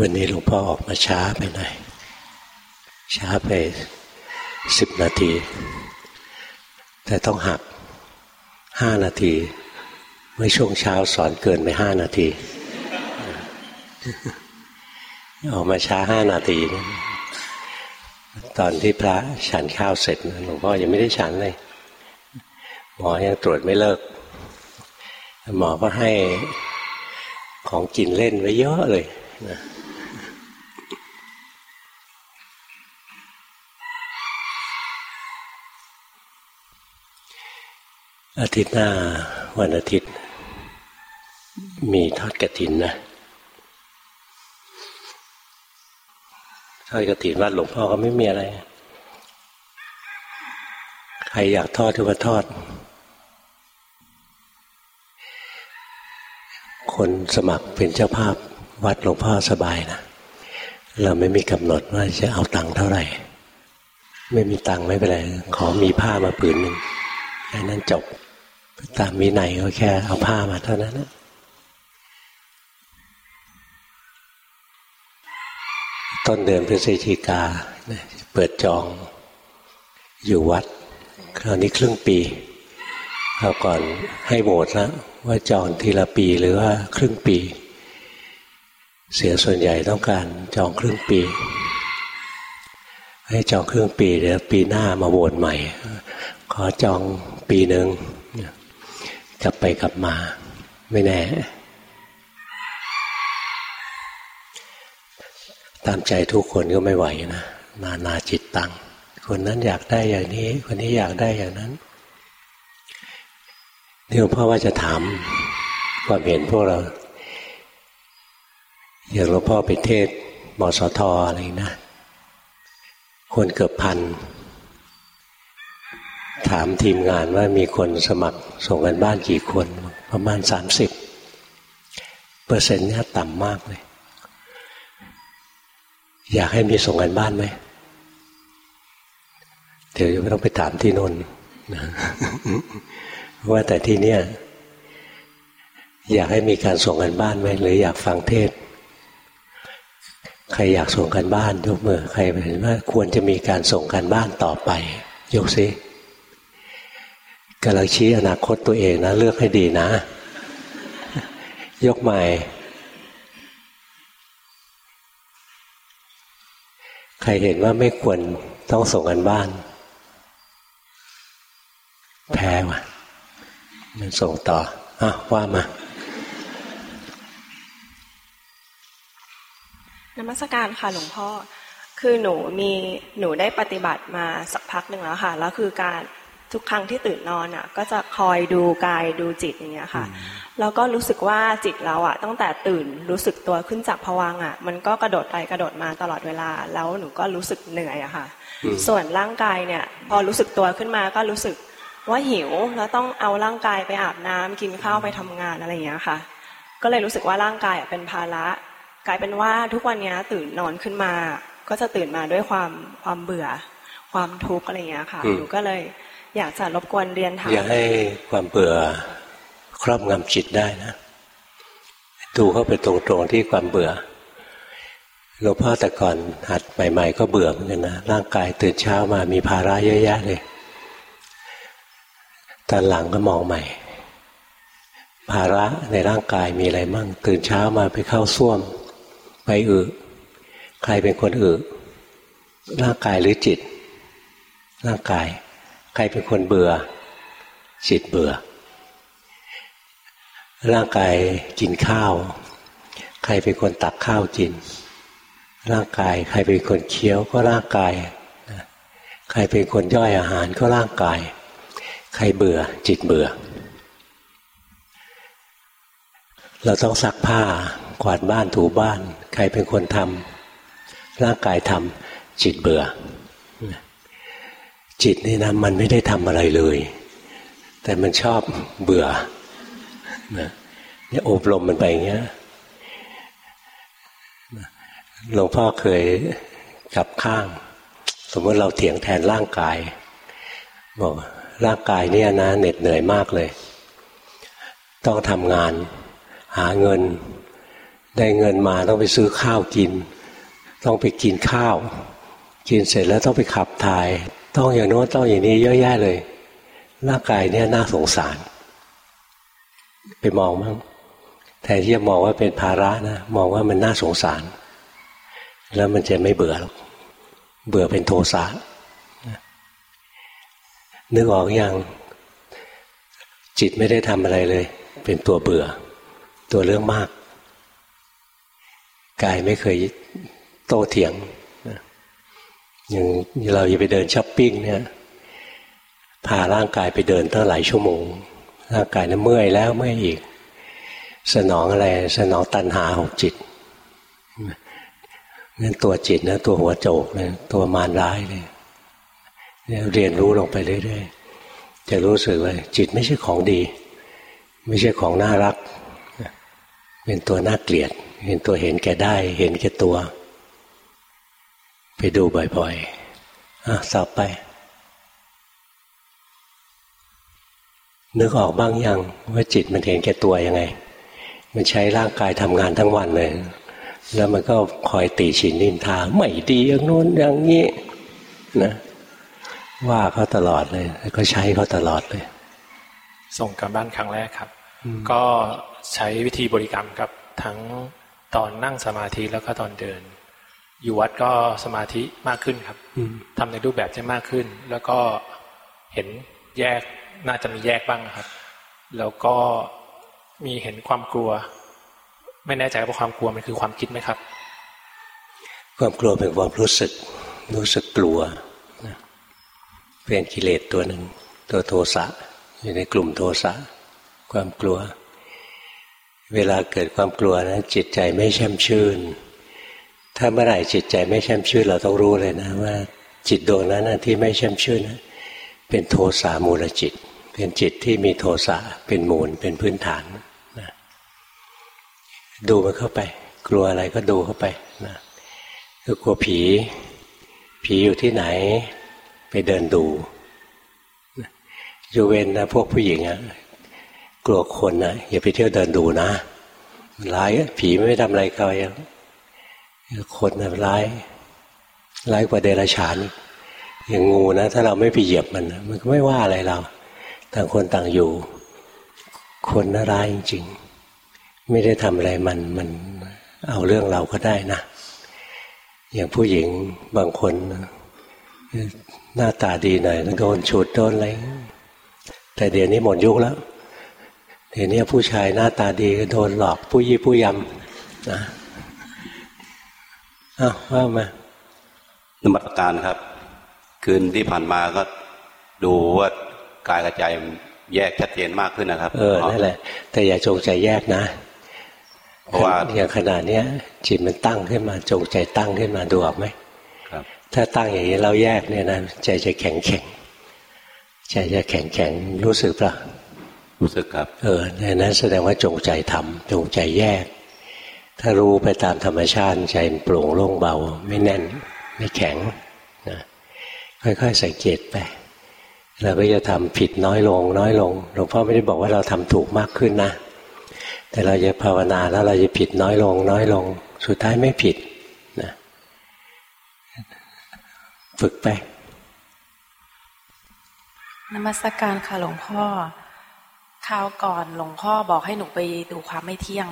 วันนี้หลวงพ่อออกมาช้าไปหน่อยช้าไปสิบนาที แต่ต้องหักห้านาทีเมื่อช่วงเช้าสอนเกินไปห้านาที ออกมาช้าห้านาทีตอนที่พระฉันข้าวเสร็จหลวงพ่อยังไม่ได้ฉันเลย หมอยังตรวจไม่เลิก หมอก็ให้ของกินเล่นไว้เยอะเลยนะ อาทิตย์หน้าวันอาทิตย์ มีทอดกระถินนะ ทอดกระถินวัดหลวงพ่อก็ไม่มีอะไร ใครอยากทอดก็มาทอด คนสมัครเป็นเจ้าภาพวัดหลวงพ่อสบายนะ เราไม่มีกำหนดว่าจะเอาตังค์เท่าไหร่ ไม่มีตังค์ไม่เป็นไร ขอมีผ้ามาผืนหนึ่งแค่นั้นจบ ตามวินัยก็แค่เอาผ้ามาเท่านั้นนะต้นเดือนพฤศจิกาเปิดจองอยู่วัด คราวนี้ครึ่งปีคราวก่อนให้โหวตแล้วว่าจองทีละปีหรือว่าครึ่งปี เสียส่วนใหญ่ต้องการจองครึ่งปี ให้จองครึ่งปีเดี๋ยวปีหน้ามาโหวตใหม่ ขอจองปีหนึ่ง กลับไปกลับมา ไม่แน่ ตามใจทุกคนก็ไม่ไหวนะนานาจิตตัง คนนั้นอยากได้อย่างนี้ คนนี้อยากได้อย่างนั้นนี่หลวงพ่อว่าจะถามความเห็นพวกเรา อย่างหลวงพ่อไปเทศมสทอะไรนะ คนเกือบพัน ถามทีมงานว่ามีคนสมัครส่งกันบ้านกี่คน ประมาณสามสิบเปอร์เซ็นต์นี่ต่ำมากเลย อยากให้มีส่งกันบ้านไหมเดี๋ยวไม่ต้องไปถามที่นนว่าแต่ที่เนี่ย อยากให้มีการส่งกันบ้านไหมหรืออยากฟังเทศ ใครอยากส่งกันบ้านยกมือใครเห็นว่าควรจะมีการส่งกันบ้านต่อไป ยกซิ กำลังชี้อนาคตตัวเองนะ เลือกให้ดีนะ ยกใหม่ ใครเห็นว่าไม่ควรต้องส่งกันบ้าน แพ้ว่ะ มันส่งต่ออะว่ามา นมัสการค่ะหลวงพ่อ คือหนูมีหนูได้ปฏิบัติมาสักพักหนึ่งแล้วค่ะ แล้วคือการ ทุกครั้งที่ตื่นนอนอะก็จะคอยดูกายดูจิตอย่างเงี้ยค่ะแล้วก็รู้สึกว่าจิตเราอะตั้งแต่ตื่นรู้สึกตัวขึ้นจากผวังอะ มันก็กระโดดไปกระโดดมาตลอดเวลา แล้วหนูก็รู้สึกเหนื่อยอะค่ะ ส่วนร่างกายเนี่ยพอรู้สึกตัวขึ้นมาก็รู้สึกว่าหิวแล้วต้องเอาร่างกายไปอาบน้ำกินข้าวไปทำงานอะไรอย่างเงี้ยค่ะ ก็เลยรู้สึกว่าร่างกายเป็นภาระกลายเป็นว่าทุกวันนี้ตื่นนอนขึ้นมา ก็จะตื่นมาด้วยความความเบื่อความทุกข์อะไรอย่างเงี้ยค่ะหนูก็เลย อยากจะรบกวนเรียนถามอย่าให้ความเบื่อครอบงำจิตได้นะดูเข้าไปตรงๆที่ความเบื่อหลวงพ่อแต่ก่อนหัดใหม่ ๆ ก็เบื่อเหมือนกันนะร่างกายตื่นเช้ามามีภาระเยอะแยะเลยตอนหลังก็มองใหม่ ภาระในร่างกายมีอะไรมั่ง ตื่นเช้ามาไปเข้าส้วม ไปอึใครเป็นคนอึร่างกายหรือจิต ร่างกาย ใครเป็นคนเบื่อ จิตเบื่อ ร่างกายกินข้าว ใครเป็นคนตักข้าวกิน ร่างกายใครเป็นคนเคี้ยวก็ร่างกาย ใครเป็นคนย่อยอาหารก็ร่างกาย ใครเบื่อ จิตเบื่อ เราต้องซักผ้ากวาดบ้านถูบ้าน ใครเป็นคนทำร่างกายทำจิตเบื่อ จิตนี่นะมันไม่ได้ทำอะไรเลย แต่มันชอบเบื่อเนี่ยอบรมมันไปอย่างเงี้ยหลวงพ่อเคยกลับข้าง สมมติเราเถียงแทนร่างกาย บอกร่างกายเนี่ยนะเหน็ดเหนื่อยมากเลย ต้องทำงาน หาเงิน ได้เงินมาต้องไปซื้อข้าวกิน ต้องไปกินข้าว กินเสร็จแล้วต้องไปขับถ่าย ต้องอย่างโน้นต้องอย่างนี้เยอะแยะเลยร่างกายเนี่ยน่าสงสาร ไปมองมั้งแทนที่จะมองว่าเป็นภาระนะมองว่ามันน่าสงสาร แล้วมันจะไม่เบื่อหรอกเบื่อเป็นโทสะนึกออกอยังจิตไม่ได้ทำอะไรเลย เป็นตัวเบื่อ ตัวเรื่องมากกายไม่เคยโตเถียง อย่างเราอย่าไปเดินช้อปปิ้งเนี่ยพาร่างกายไปเดินตั้งหลายชั่วโมง ร่างกายนั้นเมื่อยแล้วเมื่อยอีก สนองอะไร สนองตัณหาของจิตนั่นตัวจิตนะตัวหัวโจกเลยตัวมารร้ายเลยเรียนรู้ลงไปเรื่อยๆจะรู้สึกว่าจิตไม่ใช่ของดี ไม่ใช่ของน่ารัก เป็นตัวน่าเกลียดเห็นตัวเห็นแก่ได้ เห็นแก่ตัว ไปดูบ่อยๆอะสอบไป นึกออกบ้างยังว่าจิตมันเห็นแก่ตัวยังไง มันใช้ร่างกายทำงานทั้งวันเลย แล้วมันก็คอยตีฉินนินทา ไม่ดีอย่างโน้นอย่างนี้นะว่าเขาตลอดเลย แล้วก็ใช้เขาตลอดเลย ส่งการบ้านครั้งแรกครับ ก็ใช้วิธีบริกรรมครับทั้งตอนนั่งสมาธิแล้วก็ตอนเดิน อยู่วัดก็สมาธิมากขึ้นครับทำในรูปแบบจะมากขึ้น แล้วก็เห็นแยกน่าจะมีแยกบ้างครับ แล้วก็มีเห็นความกลัว ไม่แน่ใจว่าความกลัวมันคือความคิดไหมครับ ความกลัวเป็นความรู้สึก รู้สึกกลัวเป็นกิเลสตัวหนึ่งตัวโทสะอยู่ในกลุ่มโทสะความกลัว เวลาเกิดความกลัวนะจิตใจไม่แช่มชื่น ถ้าเมื่อไหร่จิตใจไม่แช่มชื่นเราต้องรู้เลยนะว่า จิตดวงนั้นที่ไม่แช่มชื่นนะเป็นโทสะมูลจิต เป็นจิตที่มีโทสะเป็นมูลเป็นพื้นฐานนะดูมันเข้าไป กลัวอะไรก็ดูเข้าไปนะคือกลัวผี ผีอยู่ที่ไหน ไปเดินดูอยู่เวนนะพวกผู้หญิงอะกลัวคนนะอย่าไปเที่ยวเดินดูนะร้ายผีไม่ทำอะไรใคร คนร้ายร้ายกว่าเดรัจฉานอย่างงูนะ ถ้าเราไม่ไปเหยียบมัน มันก็ไม่ว่าอะไรเรา ต่างคนต่างอยู่ คนน่าร้ายจริงๆไม่ได้ทำอะไรมันมันเอาเรื่องเราก็ได้นะ อย่างผู้หญิงบางคนหน้าตาดีหน่อยโดนฉุดโดนอะไรแต่เดี๋ยวนี้หมดยุคแล้วเดี๋ยวนี้ผู้ชายหน้าตาดีก็โดนหลอกผู้ยี่ผู้ยำนะ อ้าวว่ามา นมัตการครับ คืนที่ผ่านมาก็ดูว่ากายกับใจแยกชัดเจนมากขึ้นนะครับ เออนั่นแหละ แต่อย่าจงใจแยกนะ เพราะว่าอย่างขนาดนี้ยจิตมันตั้งขึ้นมาจงใจตั้งขึ้นมาดูออกไหมครับ ถ้าตั้งอย่างนี้เราแยกเนี่ยนะใจจะแข็งแข็งใจจะแข็งแข็งรู้สึกปะรู้สึกครับ เออในนั้นแสดงว่าจงใจทำจงใจแยก ถ้ารู้ไปตามธรรมชาติใจโปร่งโล่งเบา ไม่แน่น ไม่แข็งนะค่อยๆสังเกตไปเราก็จะทำผิดน้อยลง น้อยลงหลวงพ่อไม่ได้บอกว่าเราทำถูกมากขึ้นนะ แต่เราจะภาวนาแล้วเราจะผิดน้อยลง น้อยลง สุดท้ายไม่ผิดนะฝึกไปนมัสกการค่ะหลวงพ่อคราวก่อนหลวงพ่อบอกให้หนูไปดูความไม่เที่ยง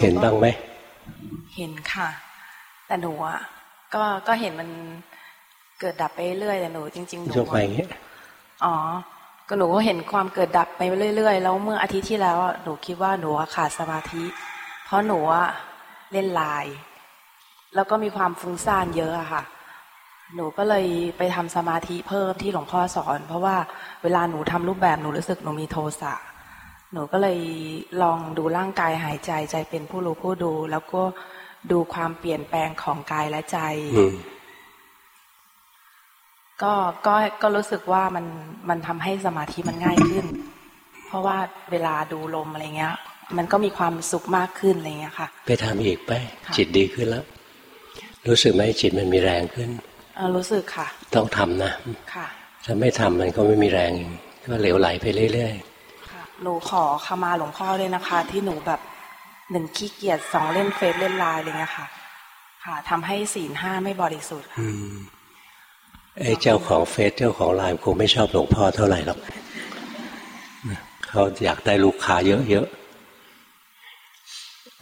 เห็นบ้างไหม เห็นค่ะ แต่หนูอะก็ก็เห็นมันเกิดดับไปเรื่อยแต่หนูจริงๆหนูไปอย่างเงี้ยอ๋อก็หนูก็เห็นความเกิดดับไปเรื่อยๆแล้วเมื่ออาทิตย์ที่แล้วหนูคิดว่าหนูขาดสมาธิ เพราะหนูเล่นไลน์แล้วก็มีความฟุ้งซ่านเยอะอะค่ะ หนูก็เลยไปทำสมาธิเพิ่มที่หลวงพ่อสอน เพราะว่าเวลาหนูทำรูปแบบหนูรู้สึกหนูมีโทสะ หนูก็เลยลองดูร่างกายหายใจใจเป็นผู้รู้ผู้ดู แล้วก็ดูความเปลี่ยนแปลงของกายและใจก็ก็ก็รู้สึกว่ามันมันทำให้สมาธิมันง่ายขึ้น เพราะว่าเวลาดูลมอะไรเงี้ย มันก็มีความสุขมากขึ้นอะไรเงี้ยค่ะ ไปทำอีกไป จิตดีขึ้นแล้ว รู้สึกไหมจิตมันมีแรงขึ้นรู้สึกค่ะ ต้องทำนะ ค่ะ ถ้าไม่ทำมันก็ไม่มีแรง ก็เหลวไหลไปเรื่อยๆค่ะ หนูขอขมาหลวงพ่อเลยนะคะ ที่หนูแบบหนึ่งขี้เกียจสองเล่นเฟซเล่นไลน์อะไรเงี้ยค่ะ ค่ะทำให้ศีลห้าไม่บริสุทธิ์ค่ะไอ้เจ้าของเฟซเจ้าของไลน์คงไม่ชอบหลวงพ่อเท่าไหร่หรอกเขาอยากได้ลูกค้าเยอะๆ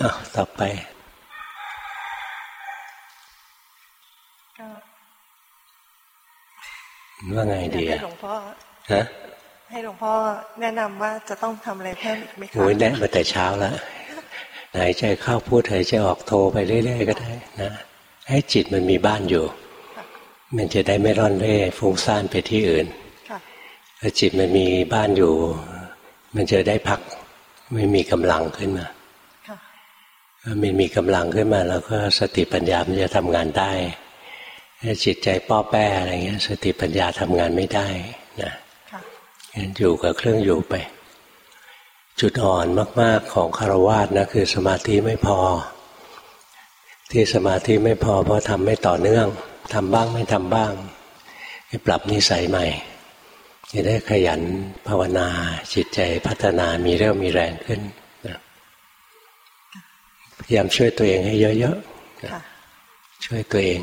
อะต่อไปว่าไงดีอะหลวงพ่อฮะ ให้หลวงพ่อแนะนำว่าจะต้องทำอะไรเพิ่มอีกไหมคะโอ้ยแนะมาแต่เช้าแล้วหายใจเข้าพูดหายใจออกโทรไปเรื่อยๆก็ได้นะให้จิตมันมีบ้านอยู่ มันจะได้ไม่ร่อนเร่ฟุ้งซ่านไปที่อื่นถ้าจิตมันมีบ้านอยู่ มันจะได้พักไม่มีกำลังขึ้นมาถ้ามันมีกำลังขึ้นมาแล้วก็สติปัญญามันจะทำงานได้ถ้าจิตใจป้อแป้อะไรเงี้ย สติปัญญาทำงานไม่ได้นะ อยู่กับเครื่องอยู่ไป จุดอ่อนมาก ๆของคารวาสนะคือสมาธิไม่พอ ที่สมาธิไม่พอ เพราะทำไม่ต่อเนื่องทำบ้างไม่ทำบ้างให้ปรับนิสัยใหม่จะได้ขยันภาวนาจิตใจพัฒนามีเรี่ยวมีแรงขึ้นนะพยายามช่วยตัวเองให้เยอะๆช่วยตัวเอง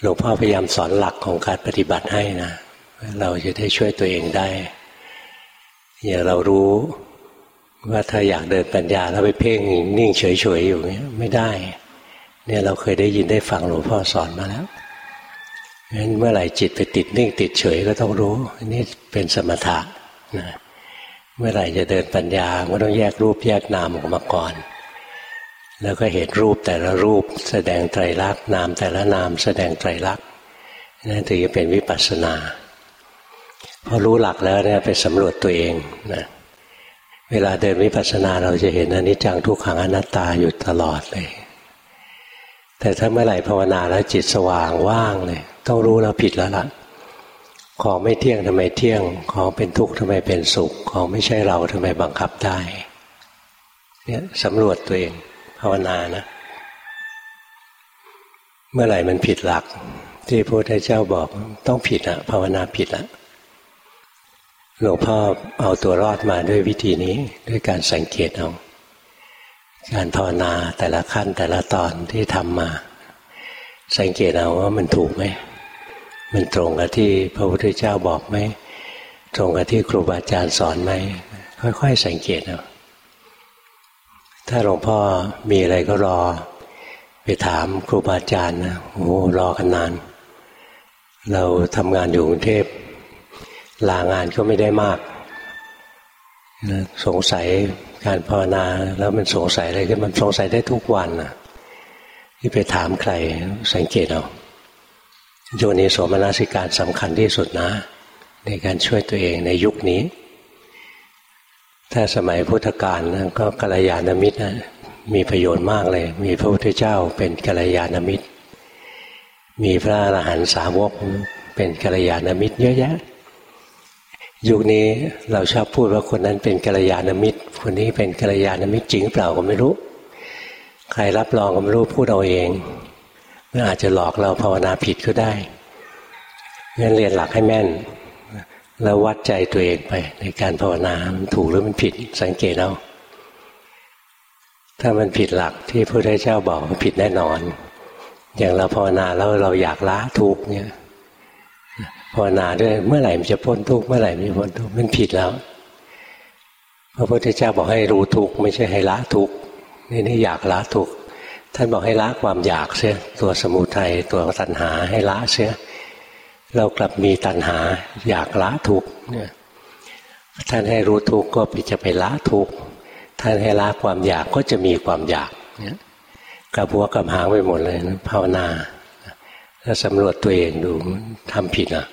หลวงพ่อพยายามสอนหลักของการปฏิบัติให้นะ เราจะได้ช่วยตัวเองได้ อย่าเรารู้ว่าถ้าอยากเดินปัญญาแล้วไปเพ่งนิ่งเฉยๆอยู่เนี้ยไม่ได้ เนี่ยเราเคยได้ยินได้ฟังหลวงพ่อสอนมาแล้วงั้นเมื่อไหร่จิตไปติดนิ่งติดเฉยก็ต้องรู้นี่เป็นสมถะนะเมื่อไหร่จะเดินปัญญาก็ต้องแยกรูปแยกนามออกมาก่อน แล้วก็เห็นรูปแต่ละรูปแสดงไตรลักษณ์นามแต่ละนามแสดงไตรลักษณ์นั่นถึงจะเป็นวิปัสสนา พอรู้หลักแล้วเนี่ยไปสำรวจตัวเองนะเวลาเดินวิปัสสนาเราจะเห็นอนิจจังทุกขังอนัตตาอยู่ตลอดเลย แต่ถ้าเมื่อไหร่ภาวนาแล้วจิตสว่างว่างเลย ต้องรู้แล้วผิดแล้วล่ะ ของไม่เที่ยงทำไมเที่ยง ของเป็นทุกข์ทำไมเป็นสุข ของไม่ใช่เราทำไมบังคับได้เนี่ยสำรวจตัวเองภาวนานะ เมื่อไหร่มันผิดหลัก ที่พระพุทธเจ้าบอกต้องผิดอะภาวนาผิดอะ หลวงพ่อเอาตัวรอดมาด้วยวิธีนี้ด้วยการสังเกตเอาการภาวนาแต่ละขั้นแต่ละตอนที่ทำมา สังเกตเอาว่ามันถูกไหมมันตรงกับที่พระพุทธเจ้าบอกไหมตรงกับที่ครูบาอาจารย์สอนไหมค่อย ๆ สังเกตเอาถ้าหลวงพ่อมีอะไรก็รอ ไปถามครูบาอาจารย์นะโอ้รอกันนาน เราทำงานอยู่กรุงเทพ ลางานก็ไม่ได้มากสงสัยการภาวนาแล้วมันสงสัยอะไรขึ้นมันสงสัยได้ทุกวันนะที่ไปถามใครสังเกตเอาโยนิโสมนสิการสำคัญที่สุดนะ ในการช่วยตัวเองในยุคนี้ ถ้าสมัยพุทธกาลก็กัลยาณมิตรนะมีประโยชน์มากเลย มีพระพุทธเจ้าเป็นกัลยาณมิตร มีพระอรหันตสาวกเป็นกัลยาณมิตรเยอะแยะ ยุคนี้เราชอบพูดว่าคนนั้นเป็นกัลยาณมิตร คนนี้เป็นกัลยาณมิตรจริงเปล่าก็ไม่รู้ ใครรับรองก็ไม่รู้พูดเอาเองมันอาจจะหลอกเราภาวนาผิดก็ได้งั้นเรียนหลักให้แม่น แล้ววัดใจตัวเองไป ในการภาวนามันถูกหรือมันผิดสังเกตเอาถ้ามันผิดหลักที่พระพุทธเจ้าบอกผิดแน่นอน อย่างเราภาวนาแล้วเราอยากละทุกเนี่ย ภาวนาด้วยเมื่อไหร่มันจะพ้นทุกข์เมื่อไหร่มันจะพ้นทุกข์มันผิดแล้วพระพุทธเจ้าบอกให้รู้ทุกข์ไม่ใช่ให้ละทุกนี่นี่อยากละทุกข์ท่านบอกให้ละความอยากเสียตัวสมุทัยตัวตัณหาให้ละเสียเรากลับมีตัณหา อยากละทุกข์เนี่ยท่านให้รู้ทุกข์ก็จะไปละทุกข์ท่านให้ละความอยากก็จะมีความอยากเนี่ยกระบัวกับหางไปหมดเลยนะภาวนาถ้าสำรวจตัวเองดูทำผิดอะ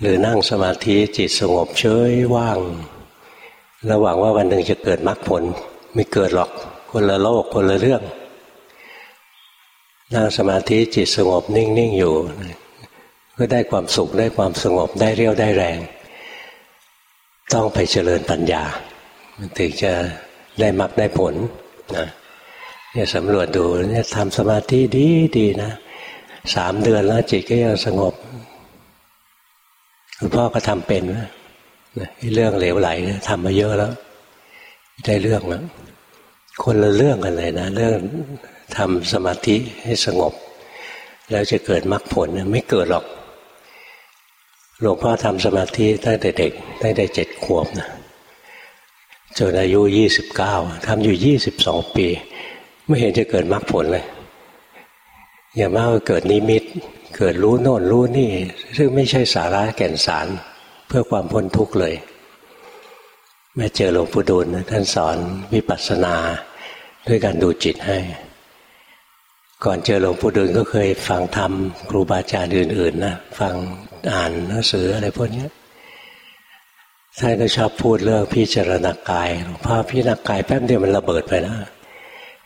หรือนั่งสมาธิจิตสงบเฉยว่าง ระหวังว่าวันหนึ่งจะเกิดมรรคผล ไม่เกิดหรอกคนละโลกคนละเรื่อง นั่งสมาธิจิตสงบนิ่งๆอยู่ก็ได้ความสุขได้ความสงบได้เรี่ยวได้แรง ต้องไปเจริญปัญญา มันถึงจะได้มรรคได้ผลนะเนี่ยสำรวจดูเนี่ยทำสมาธิดีดีนะสามเดือนแล้วจิตก็ยังสงบ งพ่อก็ทำเป็นนะเรื่องเหลวไหลทำมาเยอะแล้วได้เรื่องแล้วคนละเรื่องกันเลยนะ เรื่องทำสมาธิให้สงบ แล้วจะเกิดมรรคผลไม่เกิดหรอกหลวงพ่อทำสมาธิตั้งแต่เด็กตั้งแต่เจ็ดขวบนะจนอายุยี่สิบเก้าทำอยู่ยี่สิบสองปี ไม่เห็นจะเกิดมรรคผลเลย อย่ามากก็เกิดนิมิต เกิดรู้โน่นรู้นี่ ซึ่งไม่ใช่สาระแก่นสารเพื่อความพ้นทุกข์เลยแม่เจอหลวงปู่ดูลท่านสอนวิปัสสนาด้วยการดูจิตให้ ก่อนเจอหลวงปู่ดูลก็เคยฟังธรรมครูบาอาจารย์อื่นๆนะฟังอ่านหนังสืออะไรพวกนี้ท่านก็ชอบพูดเรื่องพิจารณากายหลวงพ่อพิจารณากายแป๊บเดียวมันระเบิดไปแล้ว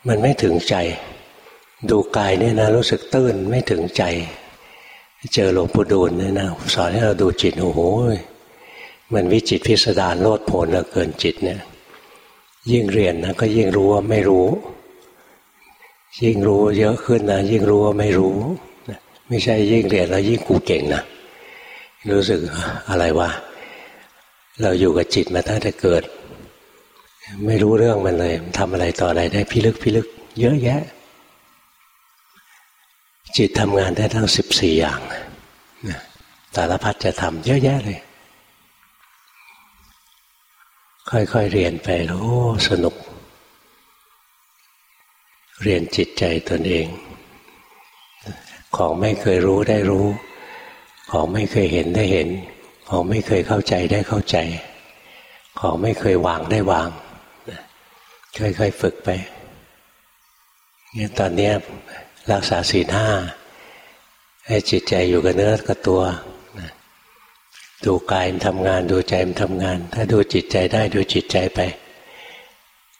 มันไม่ถึงใจ ดูกายเนี่ยนะรู้สึกตื้นไม่ถึงใจ เจอหลวงปู่ดูลเนี่ยนะสอนให้เราดูจิตโอ้โหมันวิจิตพิสดารโลดโผนเหลือเกินจิตเนี่ย ยิ่งเรียนนะก็ยิ่งรู้ว่าไม่รู้ ยิ่งรู้เยอะขึ้นนะยิ่งรู้ว่าไม่รู้ไม่ใช่ยิ่งเรียนแล้วยิ่งกูเก่งนะรู้สึกอะไรวะเราอยู่กับจิตมาตั้งแต่เกิด ไม่รู้เรื่องมันเลยทำอะไรต่ออะไรได้พิลึกพิลึก เยอะแยะ จิตทำงานได้ทั้งสิบสี่อย่างแต่ละพัดจะทำเยอะแยะเลย ค่อยๆเรียนไปโอ้สนุก เรียนจิตใจตนเอง ของไม่เคยรู้ได้รู้ ของไม่เคยเห็นได้เห็น ของไม่เคยเข้าใจได้เข้าใจ ของไม่เคยวางได้วาง ค่อยๆฝึกไปเนี่ยตอนนี้ รักษาศีลห้าให้จิตใจอยู่กับเนื้อกับตัวดูกายมันทำงานดูใจมันทำงาน ถ้าดูจิตใจได้ดูจิตใจไป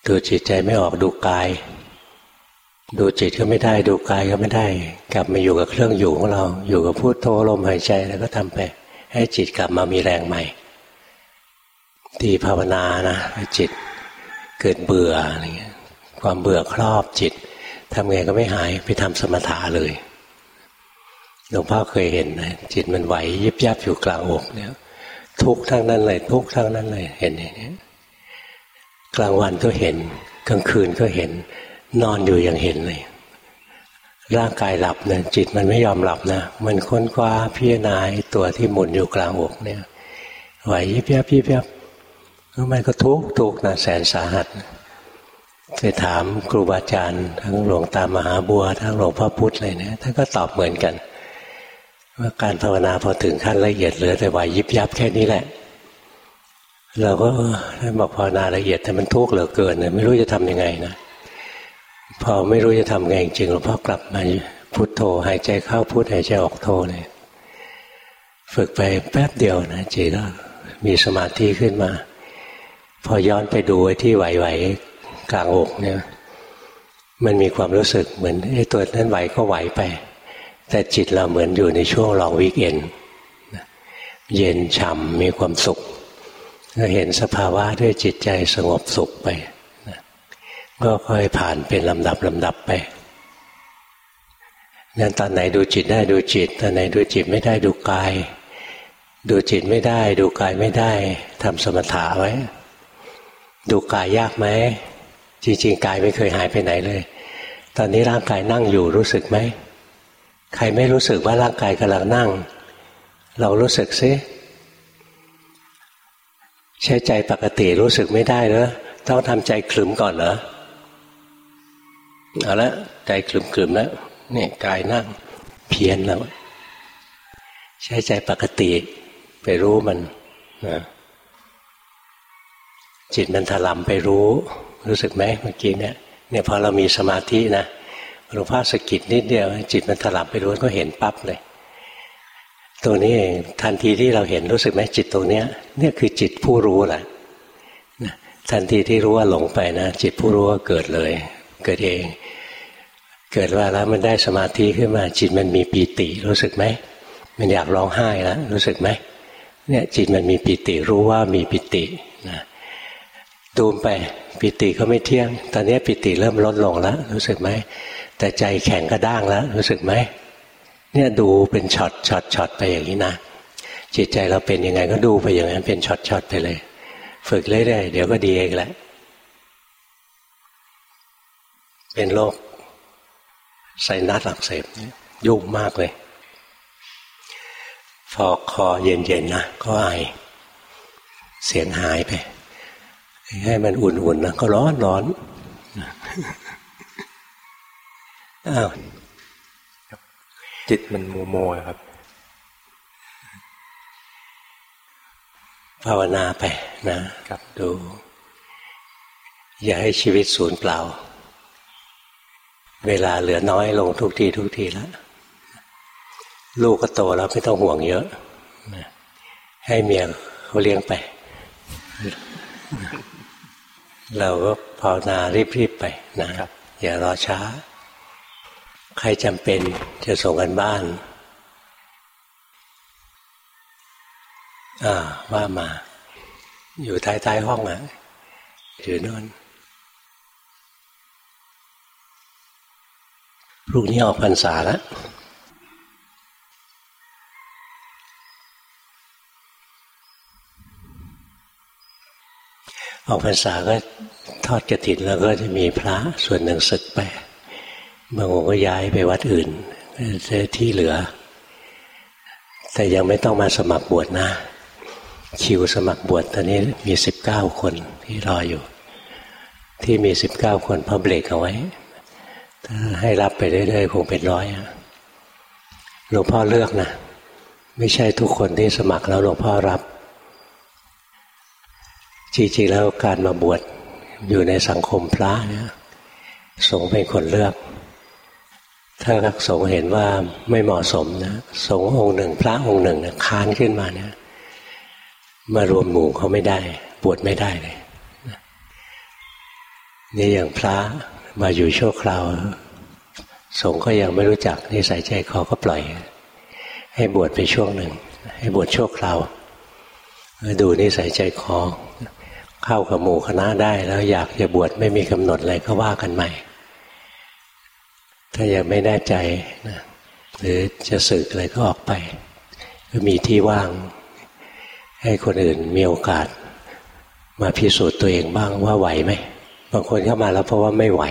ดูจิตใจไม่ออกดูกาย ดูจิตก็ไม่ได้ ดูกายก็ไม่ได้ กลับมาอยู่กับเครื่องอยู่ของเรา อยู่กับพูดโทลมหายใจแล้วก็ทำไป ให้จิตกลับมามีแรงใหม่ ที่ภาวนานะจิตเกิดเบื่ออะไรเงี้ยความเบื่อครอบจิต ทำไงก็ไม่หายไปทำสมถะเลยหลวงพ่อเคยเห็นนะจิตมันไหวยิบยับอยู่กลางอกเนี่ย ทุกทั้งนั้นเลยทุกทั้งนั้นเลยเห็นอย่างนี้กลางวันก็เห็น กลางคืนก็เห็น นอนอยู่ยังเห็นเลย ร่างกายหลับเนี่ยจิตมันไม่ยอมหลับนะมันค้นคว้าพิจารณาตัวที่หมุนอยู่กลางอกเนี่ยไหวยิบยับยิบยับแล้วมันก็ทุกทุกนะแสนสาหัส ไปถามครูบาอาจารย์ทั้งหลวงตามหาบัว ทั้งหลวงพ่อพุธเลยเนี่ยท่านก็ตอบเหมือนกัน ว่าการภาวนาพอถึงขั้นละเอียดเหลือแต่ไหวยิบยับแค่นี้แหละ เราก็ท่านบอกภาวนาละเอียดแต่มันทุกข์เหลือเกินเนี่ยไม่รู้จะทํำยังไงนะพอไม่รู้จะทำไงจริงหลวงพ่อกลับมาพุทโธหายใจเข้าพุทหายใจออกโธเลยฝึกไปแป๊บเดียวนะจิตก็มีสมาธิขึ้นมา พอย้อนไปดูไอ้ที่ไหวๆ กลางอกเนี่ย มันมีความรู้สึกเหมือนไอ้ตัวนั้นไหวก็ไหวไป แต่จิตเราเหมือนอยู่ในช่วงลองวิกเอนเย็นฉ่ำมีความสุขก็เห็นสภาวะด้วยจิตใจสงบสุขไปก็ค่อยผ่านเป็นลำดับลำดับไปงั้นตอนไหนดูจิตได้ดูจิตตอนไหนดูจิตไม่ได้ดูกาย ดูจิตไม่ได้ ดูกายไม่ได้ทำสมถะไว้ ดูกายยากไหม จริงๆกายไม่เคยหายไปไหนเลย ตอนนี้ร่างกายนั่งอยู่รู้สึกไหม ใครไม่รู้สึกว่าร่างกายกำลังนั่ง เรารู้สึกซิใช้ใจปกติรู้สึกไม่ได้เนอะต้องทำใจคลึมก่อนเหรอเอาละใจกลุ่มๆแล้วเนี่ยกายนั่งเพี้ยนแล้ว ใช้ใจปกติไปรู้มันนะจิตมันถลำไปรู้ รู้สึกไหมเมื่อกี้เนี่ยเนี่ยพอเรามีสมาธินะหลวงพ่อสกิดนิดเดียว จิตมันถลำไปรู้ก็เห็นปั๊บเลยตัวนี้เองทันทีที่เราเห็นรู้สึกไหมจิตตรงเนี้ยเนี่ยคือจิตผู้รู้แหละทันทีที่รู้ว่าหลงไปนะจิตผู้รู้ก็เกิดเลย เกิดเอง เกิดว่าแล้วมันได้สมาธิขึ้นมา จิตมันมีปีติ รู้สึกไหมมันอยากร้องไห้แล้วรู้สึกไหมเนี่ยจิตมันมีปีติรู้ว่ามีปิติ ดูไปปิติก็ไม่เที่ยง ตอนนี้ปิติเริ่มลดลงแล้ว รู้สึกไหม แต่ใจแข็งกระด้างแล้ว รู้สึกไหม เนี่ยดูเป็นช็อตช็อตช็อตไปอย่างนี้นะ จิตใจเราเป็นยังไงก็ดูไปอย่างนั้นเป็นช็อตช็อตไปเลย ฝึกเรื่อยๆเดี๋ยวก็ดีเองแหละ เป็นโรคไซนัสอักเสบยุ่งมากเลยพอคอเย็นๆนะก็ไอเสียงหายไป ให้มันอุ่นๆนะก็ร้อนร้อนอ้าวจิตมันมัวมัวครับ ภาวนาไปนะครับดู อย่าให้ชีวิตสูญเปล่า เวลาเหลือน้อยลงทุกทีทุกทีแล้วลูกก็โตแล้วไม่ต้องห่วงเยอะ ให้เมียเขาเลี้ยงไป เราก็ภาวนารีบๆไปนะครับ อย่ารอช้า ใครจำเป็นจะส่งกันบ้าน อ่าว่ามา อยู่ท้ายๆห้องอะถือนอนพรุ่งนี้ออกพรรษาแล้ว ออกพรรษาก็ทอดกระถินแล้วก็จะมีพระส่วนหนึ่งศึกไปบางองค์ก็ย้ายไปวัดอื่นที่เหลือ แต่ยังไม่ต้องมาสมัครบวชนะ คิวสมัครบวชตอนนี้มีสิบเก้าคนที่รออยู่ ที่มีสิบเก้าคนพอเบรกเอาไว้ ถ้าให้รับไปเรื่อยๆคงเป็นร้อยหลวงพ่อเลือกนะ ไม่ใช่ทุกคนที่สมัครแล้วหลวงพ่อรับ จริงๆแล้วการมาบวชอยู่ในสังคมพระเนี่ยสงเป็นคนเลือก ถ้าักสงเห็นว่าไม่เหมาะสมนะสงองค์หนึ่ง พระองค์หนึ่งนะค้านขึ้นมาเนี่ยมารวมหมู่เขาไม่ได้บวชไม่ได้เลยนี่อย่างพระมาอยู่ชั่วคราวสงก็ยังไม่รู้จักนิสัยใจคอก็ปล่อย ให้บวชไปช่วงหนึ่ง ให้บวชชั่วคราวดูนิสัยใจคอ เข้ากับหมู่คณะได้แล้วอยากจะบวชไม่มีกำหนดอะไรก็ว่ากันใหม่ ถ้ายังไม่แน่ใจนะหรือจะสึกอะไรก็ออกไป ก็มีที่ว่าง ให้คนอื่นมีโอกาส มาพิสูจน์ตัวเองบ้างว่าไหวไหมบางคนเข้ามาแล้วเพราะว่าไม่ไหว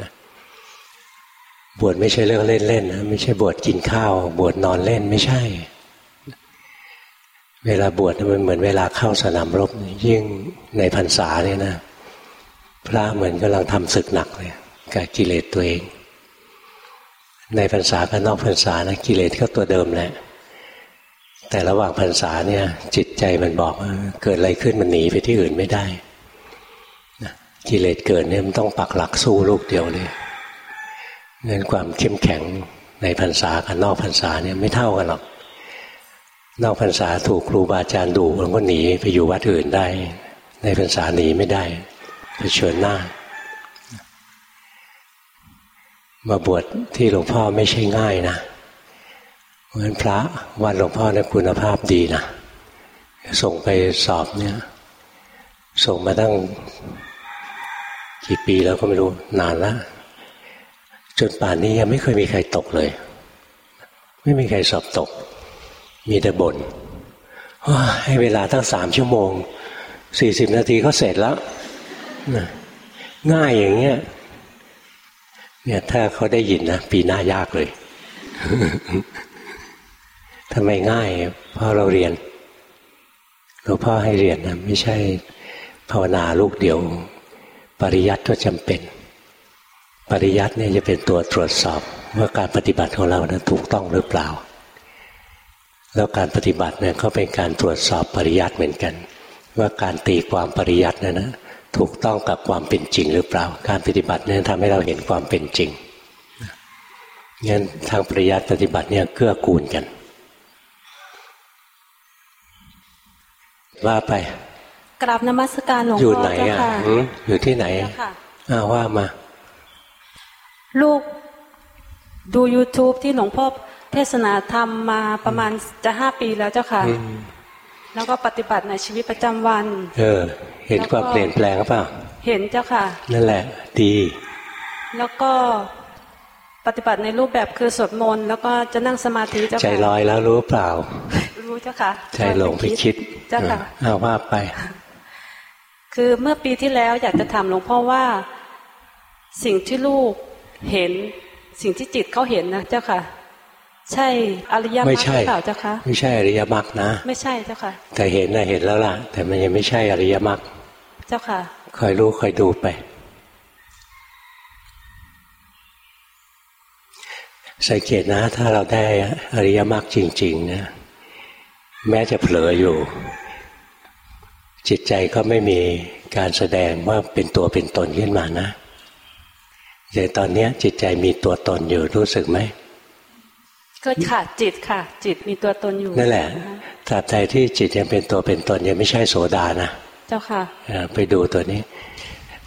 นะบวชไม่ใช่เรื่องเล่นๆนะไม่ใช่บวชกินข้าว บวชนอนเล่นไม่ใช่ เวลาบวชมันเหมือนเวลาเข้าสนามรบยิ่งในพรรษาเนี่ยนะ พระเหมือนกำลังทำศึกหนักเลยกับกิเลสตัวเอง ในพรรษากับนอกพรรษานะกิเลสก็ตัวเดิมแหละแต่ระหว่างพรรษาเนี่ย จิตใจมันบอกว่าเกิดอะไรขึ้นมันหนีไปที่อื่นไม่ได้กิเลสเกิดเนี่ยมันต้องปักหลักสู้ลูกเดียวเลยเงินความเข้มแข็งในพรรษากับนอกพรรษาเนี่ยไม่เท่ากันหรอก นอกพรรษาถูกครูบาอาจารย์ดุมันก็หนีไปอยู่วัดอื่นได้ ในพรรษาหนีไม่ได้เผชิญหน้า มาบวชที่หลวงพ่อไม่ใช่ง่ายนะเหมือนพระวัดหลวงพ่อในคุณภาพดีนะส่งไปสอบเนี่ย ส่งมาตั้งกี่ปีแล้วก็ไม่รู้นานแล้วจนป่านนี้ยังไม่เคยมีใครตกเลย ไม่มีใครสอบตก มีแต่บน่นให้เวลาตั้งสามชั่วโมงสี่สิบนาทีก็เสร็จแล้วง่ายอย่างเงี้ยเนี่ยถ้าเขาได้ยินนะปีหน้ายากเลยทำไมง่าย เพราะเราเรียนหลวงพ่อให้เรียนนะไม่ใช่ภาวนาลูกเดียว ปริยัติก็จำเป็น ปริยัติเนี่ยจะเป็นตัวตรวจสอบว่าการปฏิบัติของเรานะถูกต้องหรือเปล่า แล้วการปฏิบัติเนี่ยก็เป็นการตรวจสอบปริยัติเหมือนกัน ว่าการตีความปริยัตินั้นนะถูกต้องกับความเป็นจริงหรือเปล่า การปฏิบัติเนี่ยทำให้เราเห็นความเป็นจริงงั้นทางปริยัติปฏิบัติเนี่ยเกื้อกูลกัน ว่าไปกราบนมัสการหลวงพ่ออยู่ไหนอะอยู่ที่ไหนอ้าว่ามา ลูกดู YouTube ที่หลวงพ่อ เทศนาธรรมมาประมาณจะห้าปีแล้วเจ้าค่ะ แล้วก็ปฏิบัติในชีวิตประจำวัน เออ เห็นความเปลี่ยนแปลงหรือเปล่า เห็นเจ้าค่ะ นั่นแหละ ดี แล้วก็ปฏิบัติในรูปแบบคือสวดมนต์แล้วก็จะนั่งสมาธิเจ้าค่ะใจลอยแล้วรู้เปล่า รู้เจ้าค่ะ ใจหลงไปคิดเจ้าค่ะเอาว่าไป คือเมื่อปีที่แล้วอยากจะถามหลวงพ่อว่าสิ่งที่ลูกเห็นสิ่งที่จิตเขาเห็นนะเจ้าค่ะ ใช่อริยมรรคหรือเปล่าเจ้าคะไม่ใช่อริยมรรคนะ ไม่ใช่เจ้าค่ะ แต่เห็นนะเห็นแล้วล่ะ แต่มันยังไม่ใช่อริยมรรคเจ้าค่ะคอยรู้คอยดูไป สังเกตนะ ถ้าเราได้อริยมรรคจริง ๆ นะ แม้จะเผลออยู่ จิตใจก็ไม่มีการแสดงว่าเป็นตัวเป็นตนขึ้นมานะแต่ตอนนี้จิตใจมีตัวตนอยู่รู้สึกไหม ก็ค่ะจิตค่ะ จิตมีตัวตนอยู่นั่นแหละตราบใดที่จิตยังเป็นตัวเป็นตนยังไม่ใช่โสดานะเจ้าค่ะไปดูตัวนี้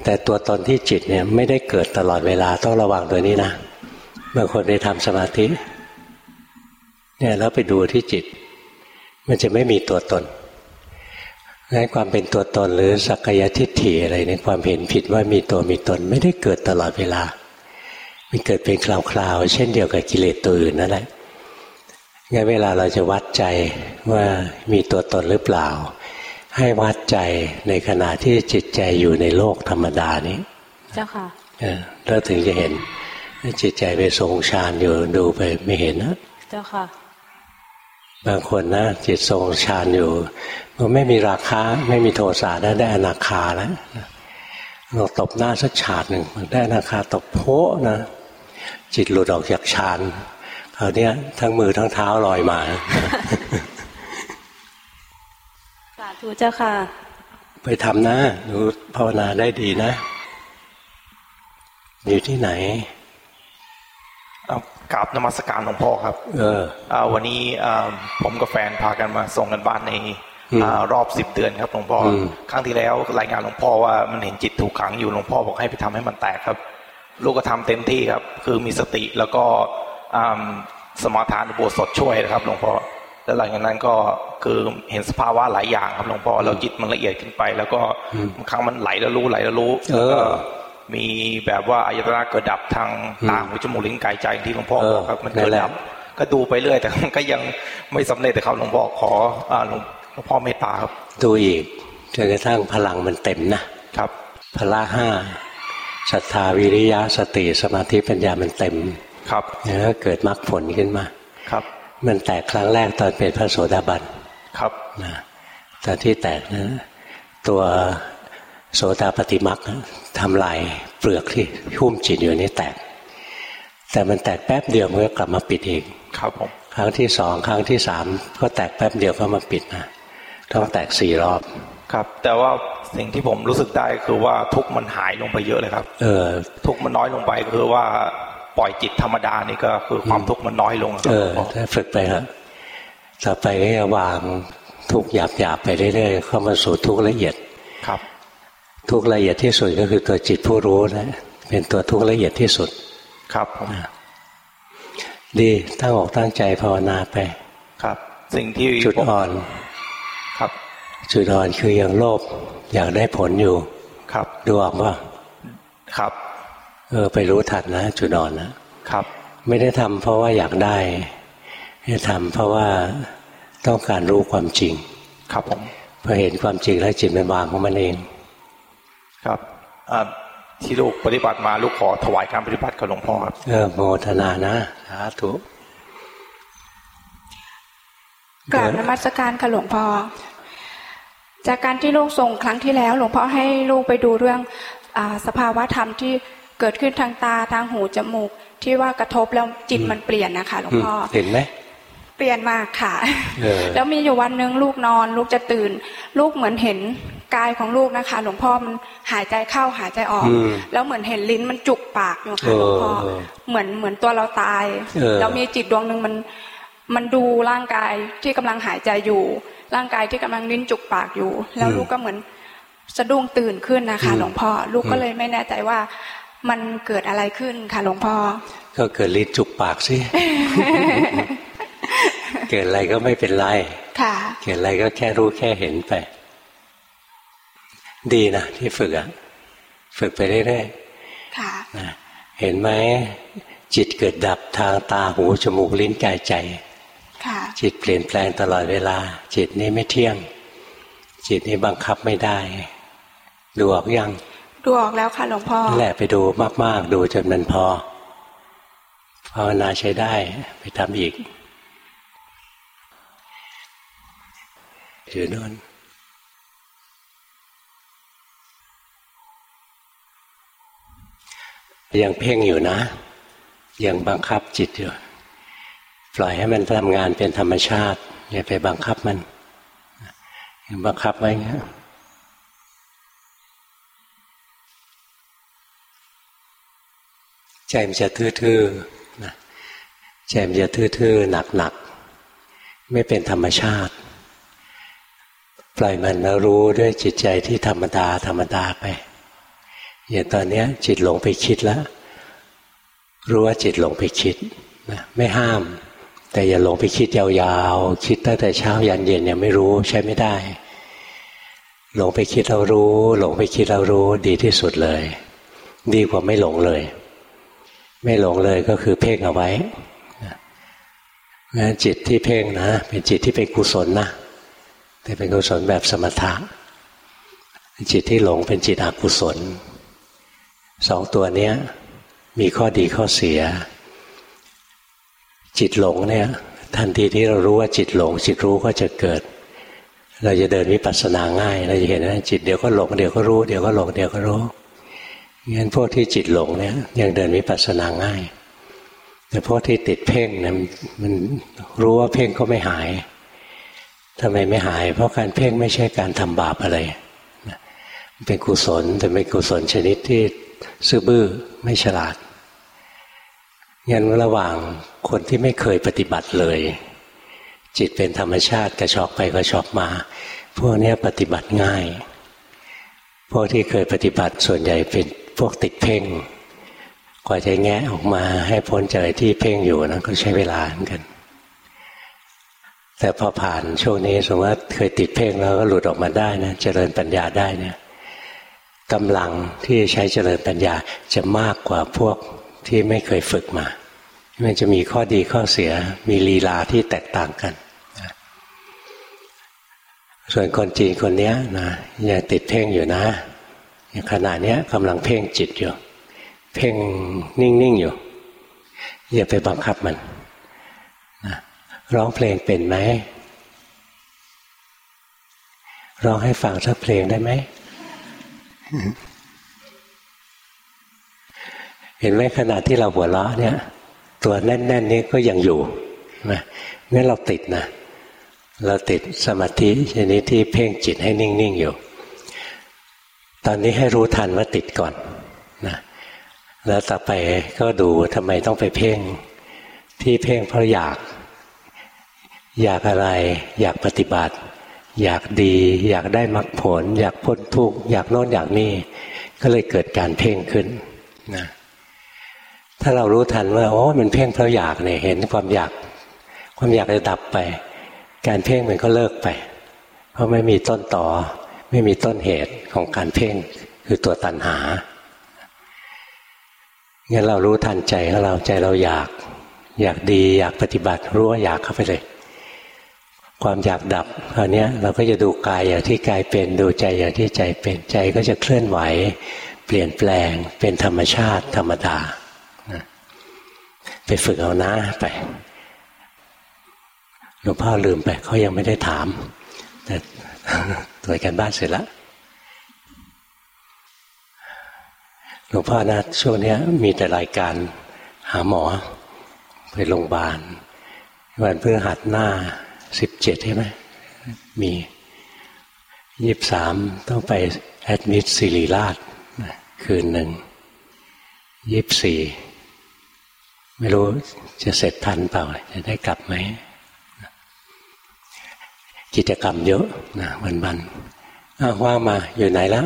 แต่ตัวตนที่จิตเนี่ยไม่ได้เกิดตลอดเวลาต้องระวังตัวนี้นะบางคนไปทำสมาธิเนี่ยแล้วไปดูที่จิต มันจะไม่มีตัวตนงั้นความเป็นตัวตนหรือสักกายทิฏฐิอะไรในความเห็นผิดว่ามีตัวมีตน ไม่ได้เกิดตลอดเวลา มันเกิดเป็นคราวๆเช่นเดียวกับกิเลสตัวอื่นนั่นแหละ งั้นเวลาเราจะวัดใจว่ามีตัวตนหรือเปล่า ให้วัดใจในขณะที่จิตใจอยู่ในโลกธรรมดานี้ เจ้าค่ะแล้วถึงจะเห็นจิตใจไปทรงฌานอยู่ดูไปไม่เห็นนะเจ้าค่ะ บางคนนะจิตทรงฌานอยู่มันไม่มีราคาไม่มีโทสะได้ได้อนาคาแล้วเราตบหน้าสักฉาดหนึ่งได้อนาคาตบโพนะจิตหลุดออกจากฌาน คราวนี้ทั้งมือทั้งเท้าลอยมาสาธุเจ้าค่ะ ไปทำนะหนูภาวนาได้ดีนะ อยู่ที่ไหนกราบนมัสการหลวงพ่อครับ เออวันนี้ผมกับแฟนพากันมาส่งกันบ้านในรอบสิบเดือนครับหลวงพ่อครั้งที่แล้วรายงานหลวงพ่อว่ามันเห็นจิตถูกขังอยู่หลวงพ่อบอกให้ไปทำให้มันแตกครับ ลูกก็ทำเต็มที่ครับ คือมีสติแล้วก็ สมาทานอุโบสถช่วยนะครับหลวงพ่อแล้วหลังจากนั้นก็คือเห็นสภาวะหลายอย่างครับหลวงพ่อแล้วจิตมันละเอียดขึ้นไป แล้วก็บางครั้งมันไหลแล้วรู้ไหลแล้วรู้แล้วก็มีแบบว่าอายตนะเกิดดับทางตาหูจมูกลิ้นกายใจที่หลวงพ่อบอกครับมันเกิดดับก็ดูไปเรื่อย แต่ก็ยังไม่สำเร็จแต่เขาหลวงพ่อขอหลวงพ่อเมตตาครับ ดูอีกจนกระทั่งพลังมันเต็มนะครับพละห้าศรัทธาวิริยะสติสมาธิปัญญามันเต็ม ครับแล้วก็เกิดมรรคผลขึ้นมา ครับ มันแตกครั้งแรกตอนเป็นพระโสดาบันครับนะตอนที่แตกนะตัวโสดาปฏิมักทำลายเปลือกที่หุ้มจิตอยู่นี่แตก แต่มันแตกแป๊บเดียวมันก็กลับมาปิดอีกครับผมครั้งที่สองครั้งที่สามก็แตกแป๊บเดียวก็มาปิดนะต้องแตกสี่รอบครับ แต่ว่าสิ่งที่ผมรู้สึกได้คือว่าทุกมันหายลงไปเยอะเลยครับ เออ ทุกมันน้อยลงไปคือว่า ปล่อยจิตธรรมดานี่ก็คือความทุกข์มันน้อยลงเออถ้าฝึกไปครับต่อไปก็จะวางทุกหยาบหยาบไปเรื่อยๆเข้ามาสู่ทุกละเอียดครับ ทุกละเอียดที่สุดก็คือตัวจิตผู้รู้นะเป็นตัวทุกละเอียดที่สุดครับดีตั้งอกตั้งใจภาวนาไป ครับ สิ่งที่จุดอ่อนครับ จุดอ่อนคือยังโลภอยากได้ผลอยู่ ครับดูออกว่าครับ เออไปรู้ทันนะจุดอ่อนนะครับ ไม่ได้ทำเพราะว่าอยากได้ให้ทำเพราะว่าต้องการรู้ความจริง ครับผมพอเห็นความจริงแล้วจิตมันวางของมันเอง ครับที่ลูกปฏิบัติมาลูกขอถวายการปฏิบัติกับหลวงพ่อครับเออโมทนานะสาธุกราบนมัสการค่ะหลวงพ่อจากการที่ลูกส่งครั้งที่แล้ว หลวงพ่อให้ลูกไปดูเรื่องอสภาวะธรรมที่ เกิดขึ้นทางตาทางหูจมูก ที่ว่ากระทบแล้วจิตมันเปลี่ยนนะคะหลวงพ่อเห็นไหมเปลี่ยนมากค่ะ แล้วมีอยู่วันหนึ่งลูกนอน ลูกจะตื่น ลูกเหมือนเห็นกายของลูกนะคะ หลวงพ่อมันหายใจเข้าหายใจออก แล้วเหมือนเห็นลิ้นมันจุกปากอยู่ค่ะหลวงพ่อเหมือนเหมือนตัวเราตายแล้วมีจิตดวงหนึ่งมันมันดูร่างกายที่กำลังหายใจอยู่ ร่างกายที่กำลังลิ้นจุกปากอยู่ แล้วลูกก็เหมือนสะดุ้งตื่นขึ้นนะคะ หลวงพ่อลูกก็เลยไม่แน่ใจว่า มันเกิดอะไรขึ้นค่ะหลวงพ่อ ก็เกิดลิ้นจุกปากสิ เกิดอะไรก็ไม่เป็นไรเกิดอะไรก็แค่รู้แค่เห็นไป ดีนะที่ฝึกอะฝึกไปเรื่อยๆเห็นไหมจิตเกิดดับทางตาหูจมูกลิ้นกายใจจิตเปลี่ยนแปลงตลอดเวลา จิตนี้ไม่เที่ยง จิตนี้บังคับไม่ได้ ดูออกยัง ดูออกแล้วค่ะหลวงพ่อแหละไปดูมาก ๆ ดูจนมันพอภาวนาใช้ได้ไปทำอีกอยู่นอนยังเพ่งอยู่นะ ยังบังคับจิตอยู่ ปล่อยให้มันทำงานเป็นธรรมชาติ อย่าไปบังคับมันยังบังคับไว้เงี้ย ใจมันจะทื่อๆนะใจมันจะทื่อๆหนักๆ ไม่เป็นธรรมชาติ ปล่อยมันแล้วรู้ด้วยจิตใจที่ธรรมดาธรรมดาไปอย่างตอนนี้จิตหลงไปคิดแล้ว รู้ว่าจิตหลงไปคิดนะไม่ห้าม แต่อย่าหลงไปคิดยาวๆ คิดตั้งแต่เช้ายันเย็นยังไม่รู้ใช้ไม่ได้ หลงไปคิดเรารู้ หลงไปคิดเรารู้ดีที่สุดเลย ดีกว่าไม่หลงเลย ไม่หลงเลยก็คือเพ่งเอาไว้งั้นจิตที่เพ่งนะ เป็นจิตที่เป็นกุศลนะแต่เป็นกุศลแบบสมถะ จิตที่หลงเป็นจิตอกุศลสองตัวเนี้ย มีข้อดีข้อเสีย จิตหลงเนี่ย ทันทีที่เรารู้ว่าจิตหลง จิตรู้ก็จะเกิด เราจะเดินวิปัสสนาง่าย เราจะเห็นว่าจิตเดี๋ยวก็หลงเดี๋ยวก็รู้เดี๋ยวก็หลงเดี๋ยวก็รู้ งั้นพวกที่จิตหลงเนี่ยยังเดินวิปัสสนาง่าย แต่พวกที่ติดเพ่งเนี่ยมันรู้ว่าเพ่งก็ไม่หายทำไมไม่หาย เพราะการเพ่งไม่ใช่การทำบาปอะไรเป็นกุศลแต่เป็นกุศลชนิดที่ซื่อบื้อไม่ฉลาดงั้นระหว่างคนที่ไม่เคยปฏิบัติเลย จิตเป็นธรรมชาติกระชอกไปกระชอกมา พวกนี้ปฏิบัติง่าย พวกที่เคยปฏิบัติส่วนใหญ่เป็น พวกติดเพ่ง กว่าจะแงะออกมาให้พ้นจากที่เพ่งอยู่นั้นก็ใช้เวลาเหมือนกัน แต่พอผ่านช่วงนี้สมมติว่าเคยติดเพ่งแล้วก็หลุดออกมาได้นะเจริญปัญญาได้เนี่ยกำลังที่ใช้เจริญปัญญาจะมากกว่าพวกที่ไม่เคยฝึกมา มันจะมีข้อดีข้อเสียมีลีลาที่แตกต่างกัน ส่วนคนจีนคนนี้นะยังติดเพ่งอยู่นะ ขณะนี้กำลังเพ่งจิตอยู่ เพ่งนิ่งๆอยู่ อย่าไปบังคับมันนะร้องเพลงเป็นไหมร้องให้ฟังสักเพลงได้ไหม เห็นไหมขณะที่เราหัวเราะเนี่ย ตัวแน่นๆนี้ก็ยังอยู่นะนี่เราติดนะ เราติดสมาธิชนิดที่เพ่งจิตให้นิ่ง ๆ อยู่ ตอนนี้ให้รู้ทันว่าติดก่อนนะแล้วต่อไปก็ดูทำไมต้องไปเพ่ง ที่เพ่งเพราะอยาก อยากอะไร อยากปฏิบัติ อยากดี อยากได้มรรคผล อยากพ้นทุกข์อยากโน่นอยากนี่ ก็เลยเกิดการเพ่งขึ้นนะถ้าเรารู้ทันว่าโอ้มันเพ่งเพราะอยากเนี่ยเห็นความอยาก ความอยากจะดับไป การเพ่งมันก็เลิกไป เพราะไม่มีต้นต่อ ไม่มีต้นเหตุของการเพ่งคือตัวตัณหางั้นเรารู้ทันใจของเราใจเราอยาก อยากดีอยากปฏิบัติรู้ว่าอยากเข้าไปเลย ความอยากดับคราวนี้เราก็จะดูกายอย่างที่กายเป็นดูใจอย่างที่ใจเป็นใจก็จะเคลื่อนไหว เปลี่ยนแปลงเป็นธรรมชาติธรรมดาไปฝึกเอานะไปหลวงพ่อลืมไปเขายังไม่ได้ถามแต่ ตรวจกันบ้านเสร็จแล้วหลวงพ่อนะช่วงนี้มีแต่รายการหาหมอ ไปโรงพยาบาล วันเพื่อหัดหน้าสิบเจ็ดใช่ไหมมียี่บสามต้องไปแอดมิดศิริราชคืนหนึ่งยี่บสี่ไม่รู้จะเสร็จทันเปล่า จะได้กลับไหม กิจกรรมเยอะนะวันวันว่ามาอยู่ไหนแล้ว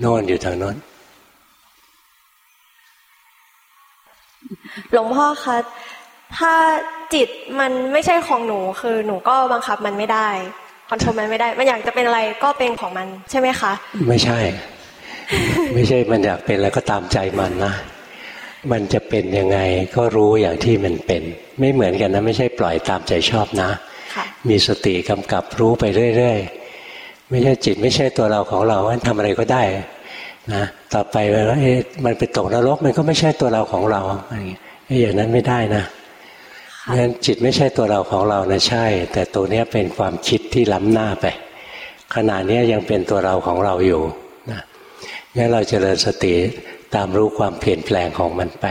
โน่นอยู่ทางโน้นหลวงพ่อคะถ้าจิตมันไม่ใช่ของหนูคือหนูก็บังคับมันไม่ได้คอนโทรลมันไม่ได้ มันอยากจะเป็นอะไรก็เป็นของมัน ใช่ไหมคะ ไม่ใช่ ไม่ใช่มันอยากเป็นอะไรก็ตามใจมันนะ มันจะเป็นยังไงก็รู้อย่างที่มันเป็น ไม่เหมือนกันนะ ไม่ใช่ปล่อยตามใจชอบนะ มีสติกำกับรู้ไปเรื่อยๆ ไม่ใช่จิตไม่ใช่ตัวเราของเราว่าทำอะไรก็ได้นะต่อไปว่ามันไปตกนรกมันก็ไม่ใช่ตัวเราของเราอะไรอย่างนั้นไม่ได้นะเพราะฉะนั้นจิตไม่ใช่ตัวเราของเรานะใช่ แต่ตัวนี้เป็นความคิดที่ล้ำหน้าไป ขณะนี้ยังเป็นตัวเราของเราอยู่นะงั้นเราจเจริญสติ ตามรู้ความเปลี่ยนแปลงของมันไป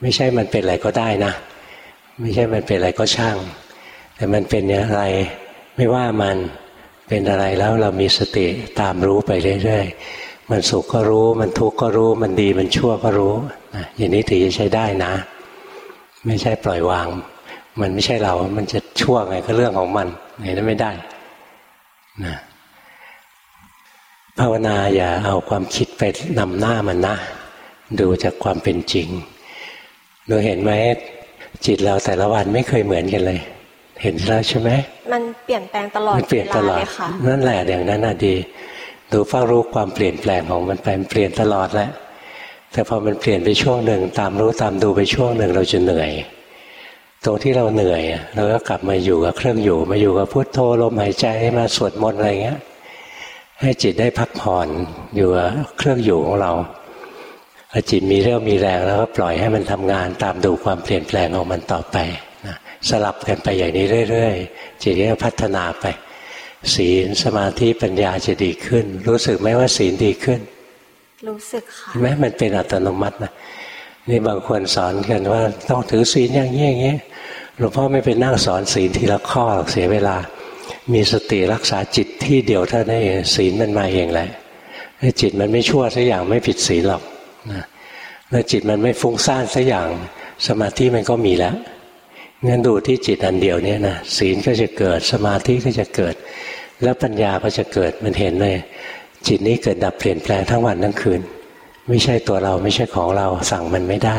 ไม่ใช่มันเป็นอะไรก็ได้นะ ไม่ใช่มันเป็นอะไรก็ช่าง แต่มันเป็นอะไรไม่ว่ามันเป็นอะไรแล้วเรามีสติตามรู้ไปเรื่อยๆ มันสุขก็รู้ มันทุกข์ก็รู้ มันดีมันชั่วก็รู้นะอย่างนี้ถือจะใช้ได้นะ ไม่ใช่ปล่อยวาง มันไม่ใช่เรา มันจะชั่วไงก็เรื่องของมันอย่างนั้นไม่ได้นะภาวนาอย่าเอาความคิดไปนำหน้ามันนะ ดูจากความเป็นจริงเราเห็นไหมจิตเราแต่ละวันไม่เคยเหมือนกันเลย เห็นแล้วใช่ไหมมันเปลี่ยนแปลงตลอดมันเปลี่ยนตลอดนั่นแหละอย่างนั้นน่ะดี ดูเฝ้ารู้ความเปลี่ยนแปลงของมันไปเปลี่ยนตลอดแหละแต่พอมันเปลี่ยนไปช่วงหนึ่งตามรู้ตามดูไปช่วงหนึ่งเราจะเหนื่อยตรงที่เราเหนื่อยเราก็กลับมาอยู่กับเครื่องอยู่ มาอยู่กับพุทโธลมหายใจมาสวดมนต์อะไรเงี้ย ให้จิตได้พักผ่อนอยู่กับเครื่องอยู่ของเรา พอจิตมีเรื่องมีแรงแล้วก็ปล่อยให้มันทำงานตามดูความเปลี่ยนแปลงของมันต่อไปสลับกันไปอย่างนี้เรื่อยๆ จิตก็พัฒนาไป ศีลสมาธิปัญญาจะดีขึ้น รู้สึกไหมว่าศีลดีขึ้น รู้สึกค่ะไหมมันเป็นอัตโนมัตินะนี่บางคนสอนกันว่าต้องถือศีลอย่างนี้อย่างนี้หลวงพ่อไม่ไปนั่งสอนศีลทีละข้อเสียเวลา มีสติรักษาจิตที่เดียวเท่านั้นเองศีลมันมาเองแหละจิตมันไม่ชั่วสักอย่างไม่ผิดศีลหรอก นะแล้วจิตมันไม่ฟุ้งซ่านสักอย่าง สมาธิมันก็มีแล้วงั้นดูที่จิตอันเดียวเนี่ยนะศีลก็จะเกิดสมาธิก็จะเกิด แล้วปัญญาก็จะเกิดมันเห็นเลย จิตนี้เกิดดับเปลี่ยนแปลงทั้งวันทั้งคืน ไม่ใช่ตัวเราไม่ใช่ของเราสั่งมันไม่ได้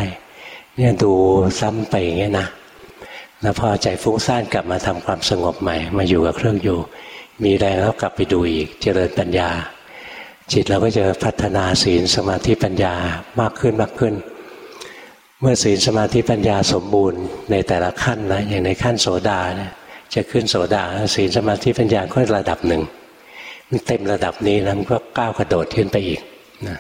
เนี่ยดูซ้ำไปอย่างเงี้ยนะแล้วพอใจฟุ้งซ่านกลับมาทำความสงบใหม่ มาอยู่กับเครื่องอยู่ มีแรงแล้วกลับไปดูอีกเจริญปัญญา จิตเราก็จะพัฒนาศีลสมาธิปัญญามากขึ้นมากขึ้น เมื่อศีลสมาธิปัญญาสมบูรณ์ในแต่ละขั้นนะอย่างในขั้นโสดาเนี่ยจะขึ้นโสดาศีลสมาธิปัญญาก็ระดับหนึ่งมันเต็มระดับนี้แล้วก็ก้าวกระโดดขึ้นไปอีกนะ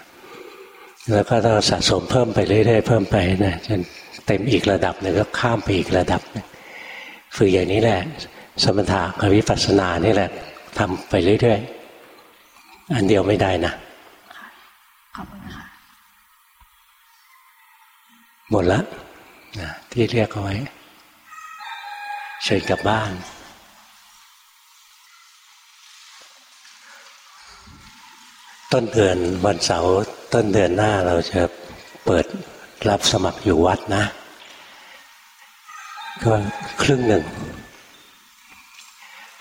แล้วก็ต้องสะสมเพิ่มไปเรื่อยๆเพิ่มไปนะจนเต็มอีกระดับหนึ่งก็ข้ามไปอีกระดับฝึกอย่างนี้แหละ สมถะกับวิปัสสนานี่แหละทำไปเรื่อยๆ อันเดียวไม่ได้นะขอบคุณค่ะหมดละนะที่เรียกเอาไว้เชิญกลับบ้านต้นเดือนวันเสาร์ต้นเดือนหน้าเราจะเปิดรับสมัครอยู่วัดนะ ก็ครึ่งหนึ่ง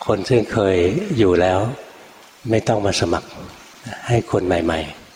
คนซึ่งเคยอยู่แล้ว ไม่ต้องมาสมัครให้คนใหม่ๆ